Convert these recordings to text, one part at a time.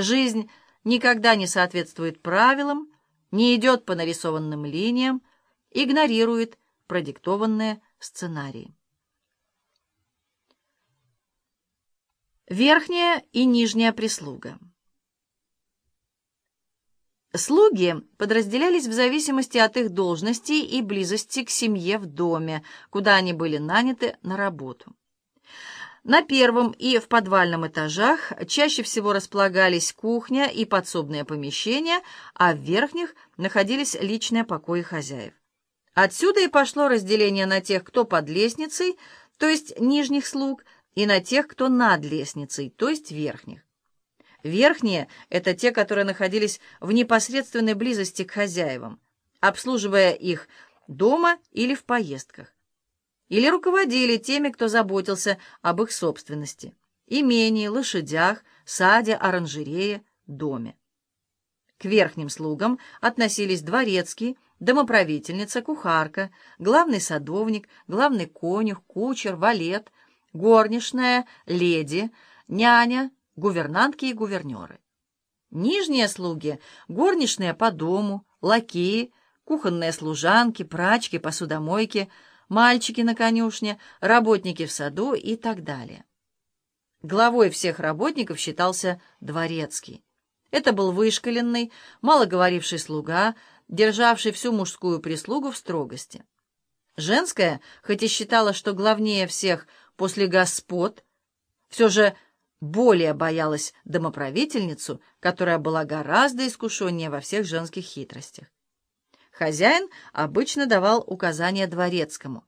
Жизнь никогда не соответствует правилам, не идет по нарисованным линиям, игнорирует продиктованные сценарии. Верхняя и нижняя прислуга. Слуги подразделялись в зависимости от их должности и близости к семье в доме, куда они были наняты на работу. На первом и в подвальном этажах чаще всего располагались кухня и подсобные помещения, а в верхних находились личные покои хозяев. Отсюда и пошло разделение на тех, кто под лестницей, то есть нижних слуг, и на тех, кто над лестницей, то есть верхних. Верхние — это те, которые находились в непосредственной близости к хозяевам, обслуживая их дома или в поездках. Или руководили теми, кто заботился об их собственности, имении, лошадях, саде, оранжерее, доме. К верхним слугам относились дворецкий, домоправительница, кухарка, главный садовник, главный конюх, кучер, валет, горничная, леди, няня, гувернантки и гувернеры. Нижние слуги — горничные по дому, лакеи, кухонные служанки, прачки, посудомойки, мальчики на конюшне, работники в саду и так далее. Главой всех работников считался дворецкий. Это был вышкаленный, малоговоривший слуга, державший всю мужскую прислугу в строгости. Женская, хоть и считала, что главнее всех после господ, все же более боялась домоправительницу, которая была гораздо искушеннее во всех женских хитростях. Хозяин обычно давал указания дворецкому,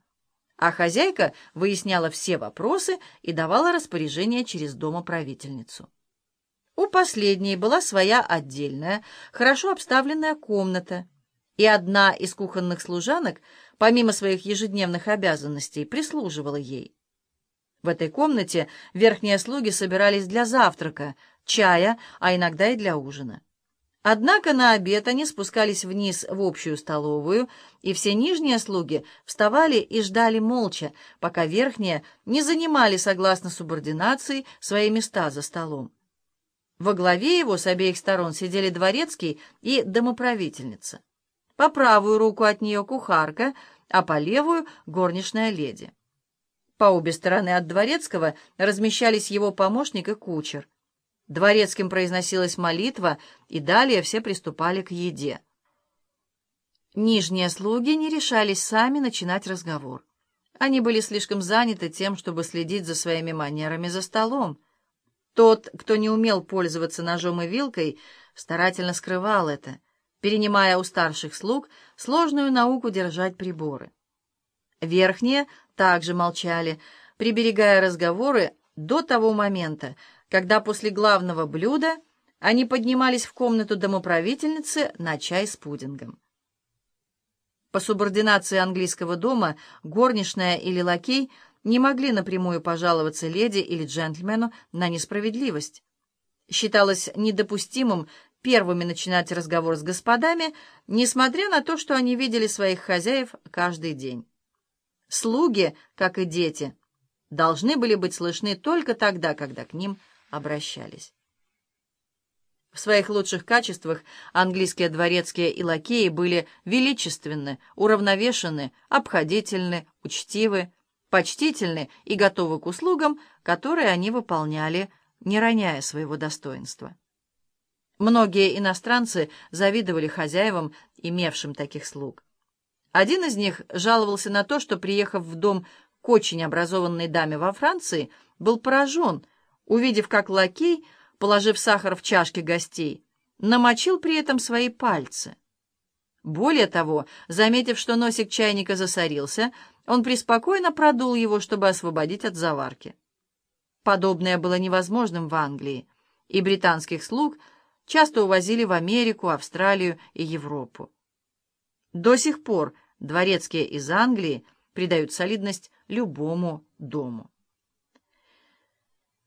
а хозяйка выясняла все вопросы и давала распоряжение через домоправительницу. У последней была своя отдельная, хорошо обставленная комната, и одна из кухонных служанок, помимо своих ежедневных обязанностей, прислуживала ей. В этой комнате верхние слуги собирались для завтрака, чая, а иногда и для ужина. Однако на обед они спускались вниз в общую столовую, и все нижние слуги вставали и ждали молча, пока верхние не занимали, согласно субординации, свои места за столом. Во главе его с обеих сторон сидели дворецкий и домоправительница. По правую руку от нее кухарка, а по левую — горничная леди. По обе стороны от дворецкого размещались его помощник и кучер. Дворецким произносилась молитва, и далее все приступали к еде. Нижние слуги не решались сами начинать разговор. Они были слишком заняты тем, чтобы следить за своими манерами за столом. Тот, кто не умел пользоваться ножом и вилкой, старательно скрывал это, перенимая у старших слуг сложную науку держать приборы. Верхние также молчали, приберегая разговоры до того момента, когда после главного блюда они поднимались в комнату домоправительницы на чай с пудингом. По субординации английского дома горничная или лакей не могли напрямую пожаловаться леди или джентльмену на несправедливость. Считалось недопустимым первыми начинать разговор с господами, несмотря на то, что они видели своих хозяев каждый день. Слуги, как и дети, должны были быть слышны только тогда, когда к ним обращались. В своих лучших качествах английские дворецкие и лакеи были величественны, уравновешены, обходительны, учтивы, почтительны и готовы к услугам, которые они выполняли, не роняя своего достоинства. Многие иностранцы завидовали хозяевам, имевшим таких слуг. Один из них жаловался на то, что, приехав в дом к очень образованной даме во Франции, был поражен, увидев, как лакей, положив сахар в чашки гостей, намочил при этом свои пальцы. Более того, заметив, что носик чайника засорился, он преспокойно продул его, чтобы освободить от заварки. Подобное было невозможным в Англии, и британских слуг часто увозили в Америку, Австралию и Европу. До сих пор дворецкие из Англии придают солидность любому дому.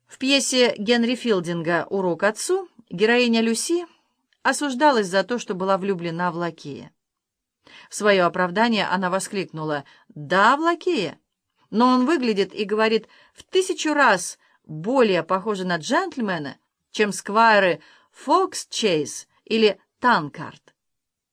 В пьесе Генри Филдинга «Урок отцу» героиня Люси осуждалась за то, что была влюблена в лакея. В свое оправдание она воскликнула «Да, в лакея, но он выглядит и говорит в тысячу раз более похоже на джентльмена, чем сквайры Фокс Чейз или Танкарт.